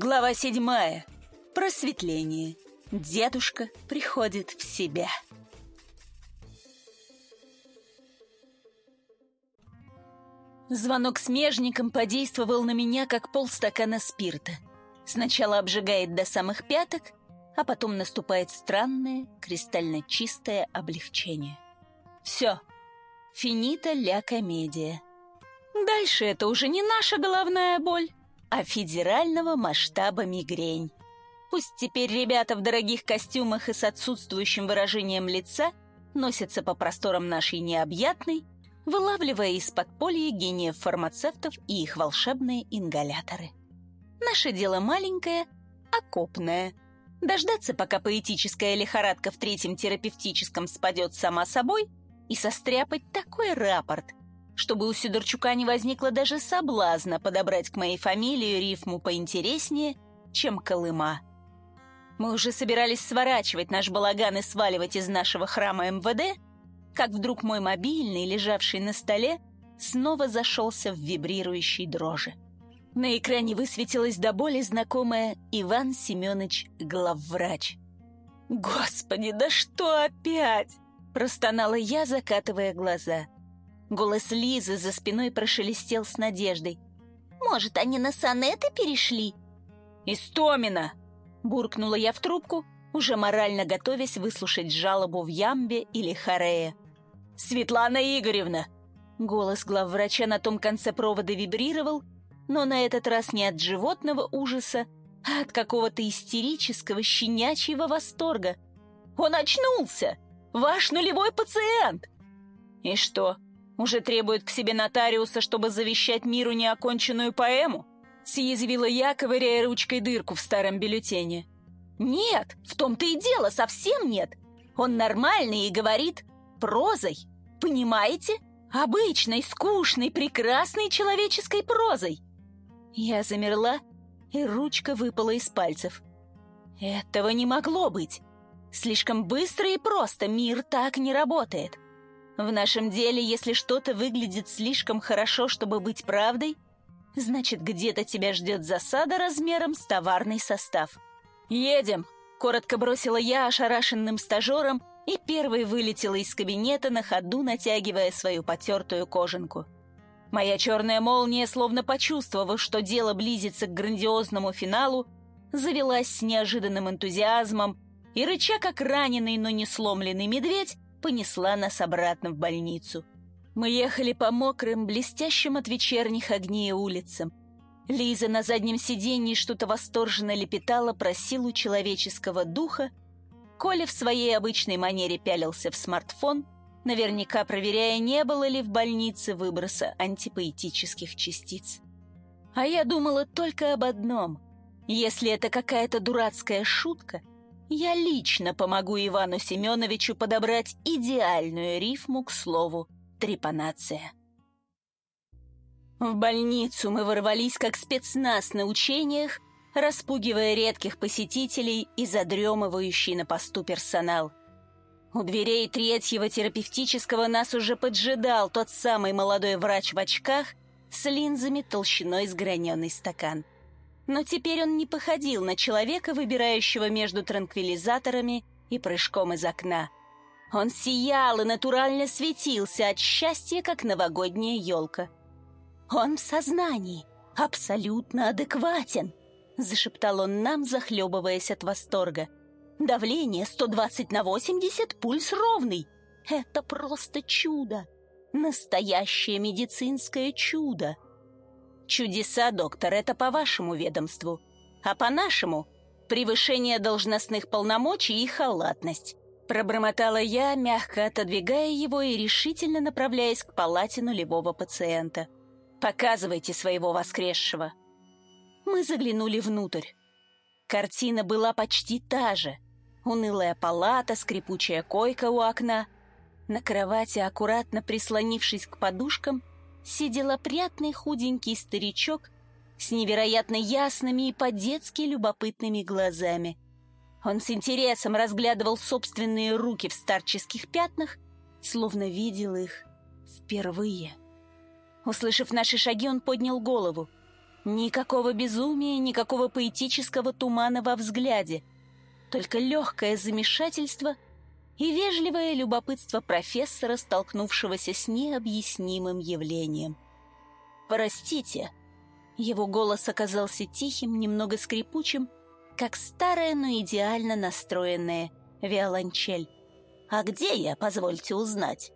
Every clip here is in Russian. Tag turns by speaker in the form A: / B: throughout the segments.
A: Глава седьмая. Просветление. Дедушка приходит в себя. Звонок смежником подействовал на меня, как полстакана спирта. Сначала обжигает до самых пяток, а потом наступает странное, кристально чистое облегчение. Все. Финита ля комедия. Дальше это уже не наша головная боль, а федерального масштаба мигрень. Пусть теперь ребята в дорогих костюмах и с отсутствующим выражением лица носятся по просторам нашей необъятной, вылавливая из подполья гениев фармацевтов и их волшебные ингаляторы. Наше дело маленькое, окопное. Дождаться, пока поэтическая лихорадка в третьем терапевтическом спадет сама собой, и состряпать такой рапорт, чтобы у Сидорчука не возникло даже соблазна подобрать к моей фамилии рифму поинтереснее, чем Колыма. Мы уже собирались сворачивать наш балаган и сваливать из нашего храма МВД, как вдруг мой мобильный, лежавший на столе, снова зашелся в вибрирующей дрожи. На экране высветилась до боли знакомая Иван Семенович главврач. «Господи, да что опять?» – простонала я, закатывая глаза. Голос Лизы за спиной прошелестел с надеждой.
B: «Может, они на сонеты перешли?»
A: «Истомина!» – буркнула я в трубку, уже морально готовясь выслушать жалобу в Ямбе или Харее. «Светлана Игоревна!» Голос главврача на том конце провода вибрировал, но на этот раз не от животного ужаса, а от какого-то истерического щенячьего восторга. «Он очнулся! Ваш нулевой пациент!» «И что, уже требует к себе нотариуса, чтобы завещать миру неоконченную поэму?» Съязвила я, ковыряя ручкой дырку в старом бюллетене. «Нет, в том-то и дело, совсем нет. Он нормальный и говорит прозой, понимаете? Обычной, скучной, прекрасной человеческой прозой». Я замерла, и ручка выпала из пальцев. Этого не могло быть. Слишком быстро и просто мир так не работает. В нашем деле, если что-то выглядит слишком хорошо, чтобы быть правдой, значит, где-то тебя ждет засада размером с товарный состав. «Едем!» — коротко бросила я ошарашенным стажером и первой вылетела из кабинета на ходу, натягивая свою потертую кожанку. Моя черная молния, словно почувствовав, что дело близится к грандиозному финалу, завелась с неожиданным энтузиазмом и, рыча как раненый, но не сломленный медведь, понесла нас обратно в больницу. Мы ехали по мокрым, блестящим от вечерних огней улицам. Лиза на заднем сиденье что-то восторженно лепетала про силу человеческого духа. Коля в своей обычной манере пялился в смартфон, наверняка проверяя, не было ли в больнице выброса антипоэтических частиц. А я думала только об одном. Если это какая-то дурацкая шутка — я лично помогу Ивану Семеновичу подобрать идеальную рифму к слову «трепанация». В больницу мы ворвались как спецназ на учениях, распугивая редких посетителей и задремывающий на посту персонал. У дверей третьего терапевтического нас уже поджидал тот самый молодой врач в очках с линзами толщиной с граненый стакан но теперь он не походил на человека, выбирающего между транквилизаторами и прыжком из окна. Он сиял и натурально светился от счастья, как новогодняя елка. «Он в сознании, абсолютно адекватен», — зашептал он нам, захлебываясь от восторга. «Давление 120 на 80, пульс ровный. Это просто чудо! Настоящее медицинское чудо!» Чудеса, доктор, это по вашему ведомству. А по нашему — превышение должностных полномочий и халатность. Пробормотала я, мягко отодвигая его и решительно направляясь к палате нулевого пациента. «Показывайте своего воскресшего». Мы заглянули внутрь. Картина была почти та же. Унылая палата, скрипучая койка у окна. На кровати, аккуратно прислонившись к подушкам, сидел опрятный худенький старичок с невероятно ясными и по-детски любопытными глазами. Он с интересом разглядывал собственные руки в старческих пятнах, словно видел их впервые. Услышав наши шаги, он поднял голову. Никакого безумия, никакого поэтического тумана во взгляде. Только легкое замешательство и вежливое любопытство профессора, столкнувшегося с необъяснимым явлением. «Простите», его голос оказался тихим, немного скрипучим, как старая, но идеально настроенная виолончель. «А где я, позвольте узнать?»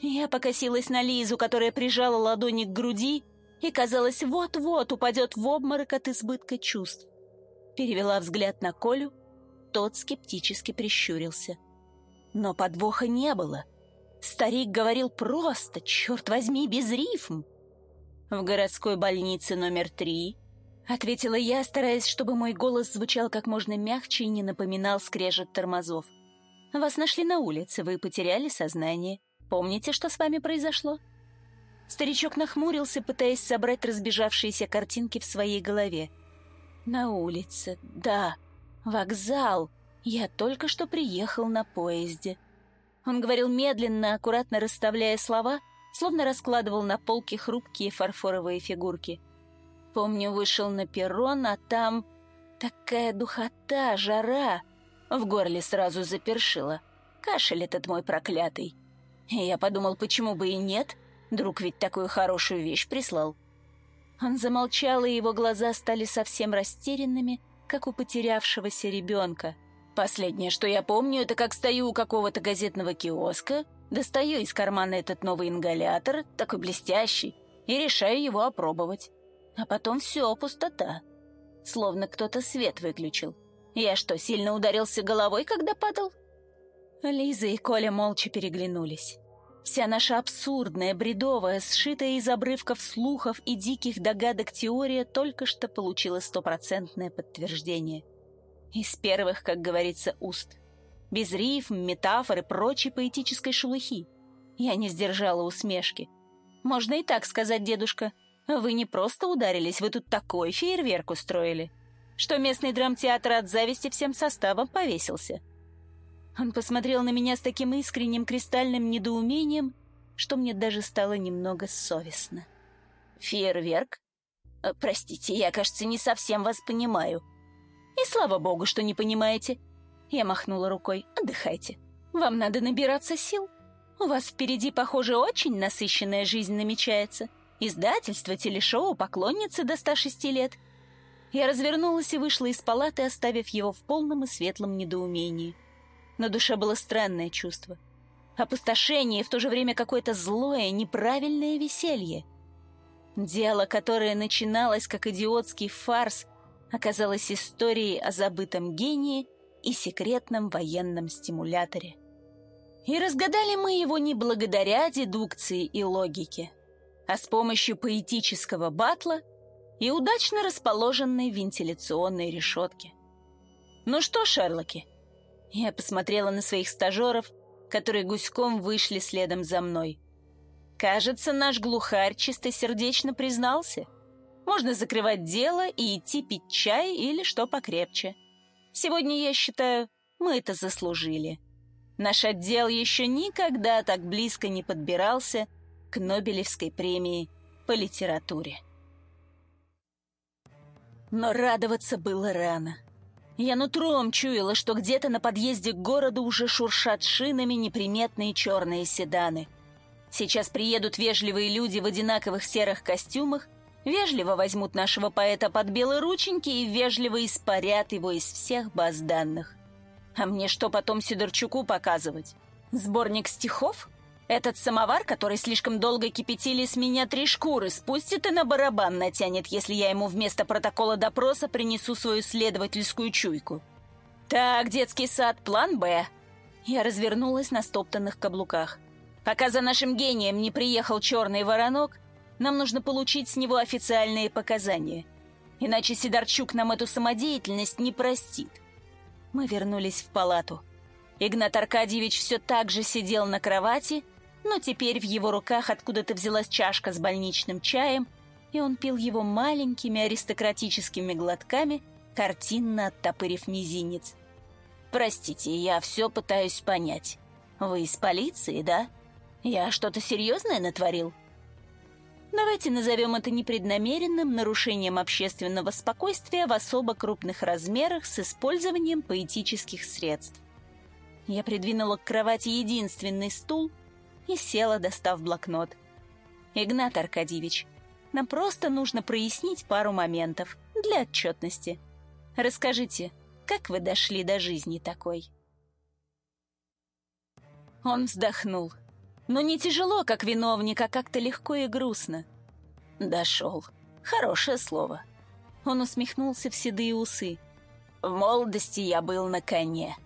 A: Я покосилась на Лизу, которая прижала ладони к груди и, казалось, вот-вот упадет в обморок от избытка чувств. Перевела взгляд на Колю, тот скептически прищурился. Но подвоха не было. Старик говорил просто, черт возьми, без рифм в городской больнице номер три», — ответила я, стараясь, чтобы мой голос звучал как можно мягче и не напоминал скрежет тормозов. «Вас нашли на улице, вы потеряли сознание. Помните, что с вами произошло?» Старичок нахмурился, пытаясь собрать разбежавшиеся картинки в своей голове. «На улице, да. Вокзал. Я только что приехал на поезде». Он говорил медленно, аккуратно расставляя слова — словно раскладывал на полке хрупкие фарфоровые фигурки. Помню, вышел на перрон, а там такая духота, жара. В горле сразу запершило. Кашель этот мой проклятый. И я подумал, почему бы и нет? Друг ведь такую хорошую вещь прислал. Он замолчал, и его глаза стали совсем растерянными, как у потерявшегося ребенка. Последнее, что я помню, это как стою у какого-то газетного киоска, Достаю из кармана этот новый ингалятор, такой блестящий, и решаю его опробовать. А потом все, пустота. Словно кто-то свет выключил. Я что, сильно ударился головой, когда падал? Лиза и Коля молча переглянулись. Вся наша абсурдная, бредовая, сшитая из обрывков слухов и диких догадок теория только что получила стопроцентное подтверждение. Из первых, как говорится, уст без рифм, метафор и прочей поэтической шелухи. Я не сдержала усмешки. «Можно и так сказать, дедушка. Вы не просто ударились, вы тут такой фейерверк устроили, что местный драмтеатр от зависти всем составом повесился». Он посмотрел на меня с таким искренним кристальным недоумением, что мне даже стало немного совестно. «Фейерверк? Э, простите, я, кажется, не совсем вас понимаю. И слава богу, что не понимаете. Я махнула рукой. «Отдыхайте. Вам надо набираться сил. У вас впереди, похоже, очень насыщенная жизнь намечается. Издательство, телешоу, поклонницы до 106 лет». Я развернулась и вышла из палаты, оставив его в полном и светлом недоумении. На душе было странное чувство. Опустошение и в то же время какое-то злое, неправильное веселье. Дело, которое начиналось как идиотский фарс, оказалось историей о забытом гении — и секретном военном стимуляторе. И разгадали мы его не благодаря дедукции и логике, а с помощью поэтического батла и удачно расположенной вентиляционной решетки. «Ну что, Шерлоки?» Я посмотрела на своих стажеров, которые гуськом вышли следом за мной. «Кажется, наш глухарь чистосердечно признался. Можно закрывать дело и идти пить чай или что покрепче». Сегодня, я считаю, мы это заслужили. Наш отдел еще никогда так близко не подбирался к Нобелевской премии по литературе. Но радоваться было рано. Я нутром чуяла, что где-то на подъезде к городу уже шуршат шинами неприметные черные седаны. Сейчас приедут вежливые люди в одинаковых серых костюмах вежливо возьмут нашего поэта под белые рученьки и вежливо испарят его из всех баз данных. А мне что потом Сидорчуку показывать? Сборник стихов? Этот самовар, который слишком долго кипятили с меня три шкуры, спустит и на барабан натянет, если я ему вместо протокола допроса принесу свою следовательскую чуйку. Так, детский сад, план «Б». Я развернулась на стоптанных каблуках. Пока за нашим гением не приехал черный воронок, нам нужно получить с него официальные показания. Иначе Сидорчук нам эту самодеятельность не простит. Мы вернулись в палату. Игнат Аркадьевич все так же сидел на кровати, но теперь в его руках откуда-то взялась чашка с больничным чаем, и он пил его маленькими аристократическими глотками, картинно оттопырив мизинец. «Простите, я все пытаюсь понять. Вы из полиции, да? Я что-то серьезное натворил?» Давайте назовем это непреднамеренным нарушением общественного спокойствия в особо крупных размерах с использованием поэтических средств. Я придвинула к кровати единственный стул и села, достав блокнот. «Игнат Аркадьевич, нам просто нужно прояснить пару моментов для отчетности. Расскажите, как вы дошли до жизни такой?» Он вздохнул. Но не тяжело, как виновник, а как-то легко и грустно. Дошел. Хорошее слово. Он усмехнулся в седые усы. В молодости я был на коне.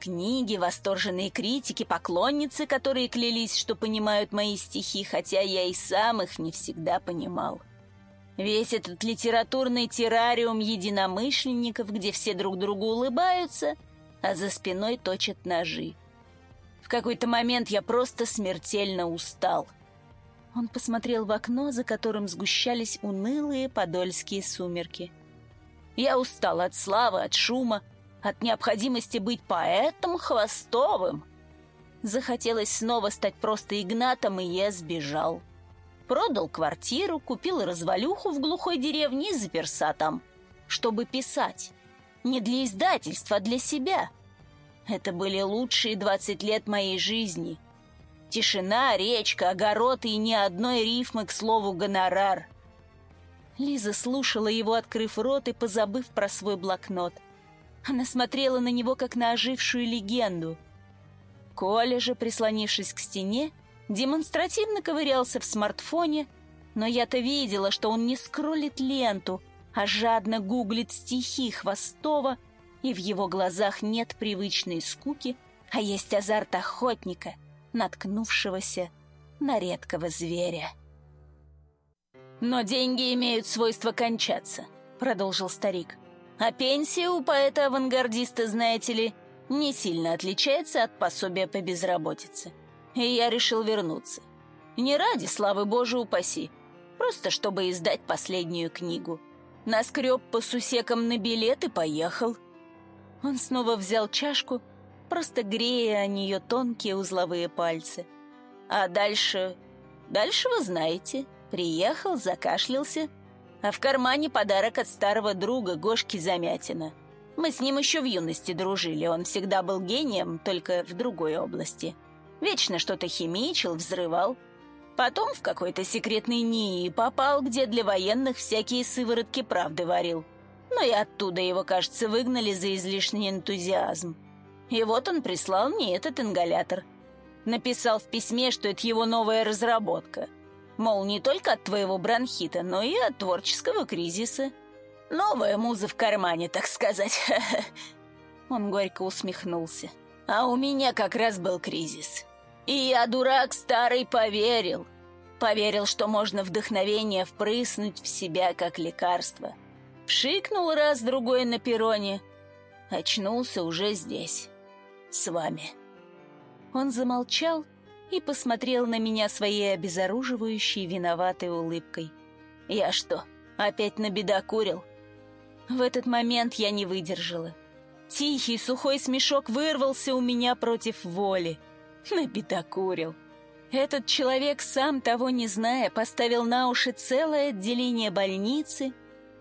A: Книги, восторженные критики, поклонницы, которые клялись, что понимают мои стихи, хотя я и сам их не всегда понимал. Весь этот литературный террариум единомышленников, где все друг другу улыбаются, а за спиной точат ножи. В какой-то момент я просто смертельно устал. Он посмотрел в окно, за которым сгущались унылые подольские сумерки. Я устал от славы, от шума, от необходимости быть поэтом хвостовым. Захотелось снова стать просто Игнатом, и я сбежал. Продал квартиру, купил развалюху в глухой деревне и заперся там, чтобы писать. Не для издательства, а для себя — это были лучшие двадцать лет моей жизни. Тишина, речка, огород и ни одной рифмы к слову «гонорар». Лиза слушала его, открыв рот и позабыв про свой блокнот. Она смотрела на него, как на ожившую легенду. Коля же, прислонившись к стене, демонстративно ковырялся в смартфоне, но я-то видела, что он не скроллит ленту, а жадно гуглит стихи Хвостова — и в его глазах нет привычной скуки, а есть азарт охотника, наткнувшегося на редкого зверя. «Но деньги имеют свойство кончаться», — продолжил старик. «А пенсия у поэта-авангардиста, знаете ли, не сильно отличается от пособия по безработице. И я решил вернуться. Не ради, славы Божией упаси, просто чтобы издать последнюю книгу. Наскреб по сусекам на билет и поехал. Он снова взял чашку, просто грея о нее тонкие узловые пальцы. А дальше... Дальше вы знаете. Приехал, закашлялся, а в кармане подарок от старого друга Гошки Замятина. Мы с ним еще в юности дружили, он всегда был гением, только в другой области. Вечно что-то химичил, взрывал. Потом в какой-то секретный НИИ попал, где для военных всякие сыворотки правды варил но и оттуда его, кажется, выгнали за излишний энтузиазм. И вот он прислал мне этот ингалятор. Написал в письме, что это его новая разработка. Мол, не только от твоего бронхита, но и от творческого кризиса. Новая муза в кармане, так сказать. Он горько усмехнулся. А у меня как раз был кризис. И я, дурак старый, поверил. Поверил, что можно вдохновение впрыснуть в себя как лекарство. Пшикнул раз-другой на перроне. Очнулся уже здесь, с вами. Он замолчал и посмотрел на меня своей обезоруживающей виноватой улыбкой. Я что, опять набедокурил? В этот момент я не выдержала. Тихий сухой смешок вырвался у меня против воли. Набедокурил. Этот человек, сам того не зная, поставил на уши целое отделение больницы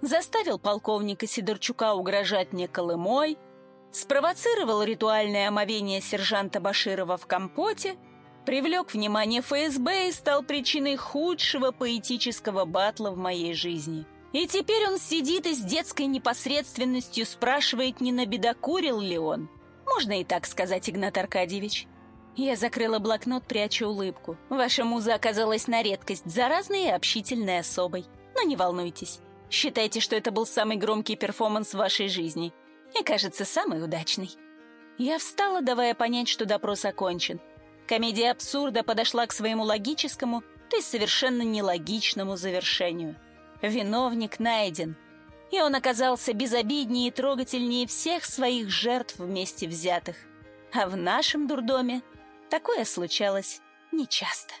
A: заставил полковника Сидорчука угрожать мне Колымой, спровоцировал ритуальное омовение сержанта Баширова в компоте, привлек внимание ФСБ и стал причиной худшего поэтического батла в моей жизни. И теперь он сидит и с детской непосредственностью спрашивает, не набедокурил ли он. Можно и так сказать, Игнат Аркадьевич. Я закрыла блокнот, пряча улыбку. Ваша муза оказалась на редкость заразной и общительной особой. Но не волнуйтесь, Считайте, что это был самый громкий перформанс в вашей жизни. И, кажется, самый удачный. Я встала, давая понять, что допрос окончен. Комедия абсурда подошла к своему логическому, то есть совершенно нелогичному завершению. Виновник найден. И он оказался безобиднее и трогательнее всех своих жертв вместе взятых. А в нашем дурдоме такое случалось нечасто.